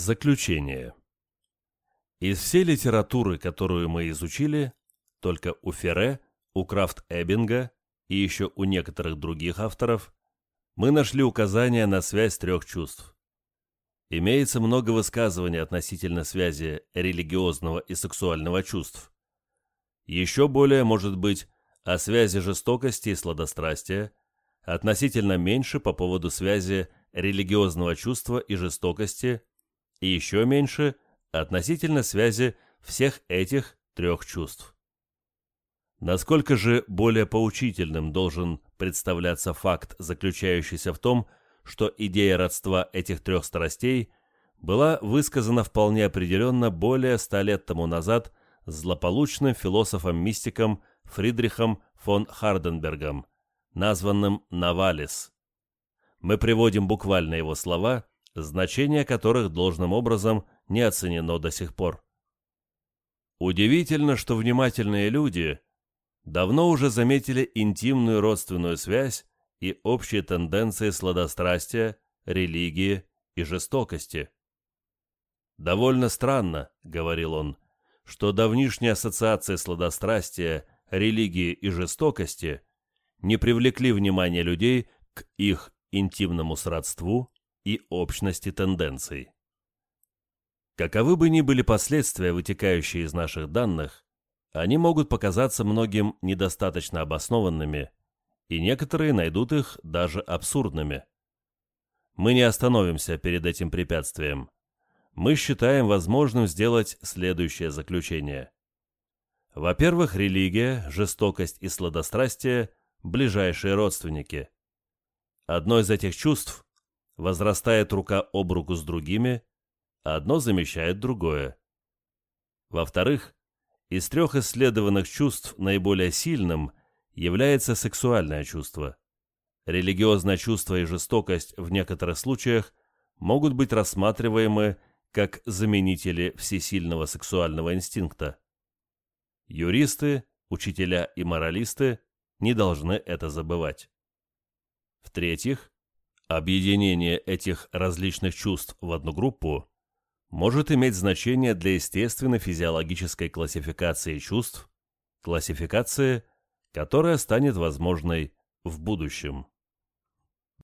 Заключение. Из всей литературы, которую мы изучили, только у Ферре, у Крафт-Эббинга и еще у некоторых других авторов мы нашли указания на связь трех чувств. Имеется много высказываний относительно связи религиозного и сексуального чувств. Еще более, может быть, о связи жестокости и сладострастия, относительно меньше по поводу связи религиозного чувства и жестокости – и еще меньше относительно связи всех этих трех чувств. Насколько же более поучительным должен представляться факт, заключающийся в том, что идея родства этих трех страстей была высказана вполне определенно более ста лет тому назад злополучным философом-мистиком Фридрихом фон Харденбергом, названным Навалис. Мы приводим буквально его слова значение которых должным образом не оценено до сих пор. Удивительно, что внимательные люди давно уже заметили интимную родственную связь и общие тенденции сладострастия, религии и жестокости. «Довольно странно», — говорил он, — «что давнишние ассоциации сладострастия, религии и жестокости не привлекли внимание людей к их интимному сродству и общности тенденций. Каковы бы ни были последствия, вытекающие из наших данных, они могут показаться многим недостаточно обоснованными, и некоторые найдут их даже абсурдными. Мы не остановимся перед этим препятствием. Мы считаем возможным сделать следующее заключение. Во-первых, религия, жестокость и сладострастие – ближайшие родственники. Одно из этих чувств возрастает рука об руку с другими, а одно замещает другое. Во-вторых, из трех исследованных чувств наиболее сильным является сексуальное чувство. Религиозное чувство и жестокость в некоторых случаях могут быть рассматриваемы как заменители всесильного сексуального инстинкта. Юристы, учителя и моралисты не должны это забывать. В-третьих, Объединение этих различных чувств в одну группу может иметь значение для естественной физиологической классификации чувств, классификации, которая станет возможной в будущем.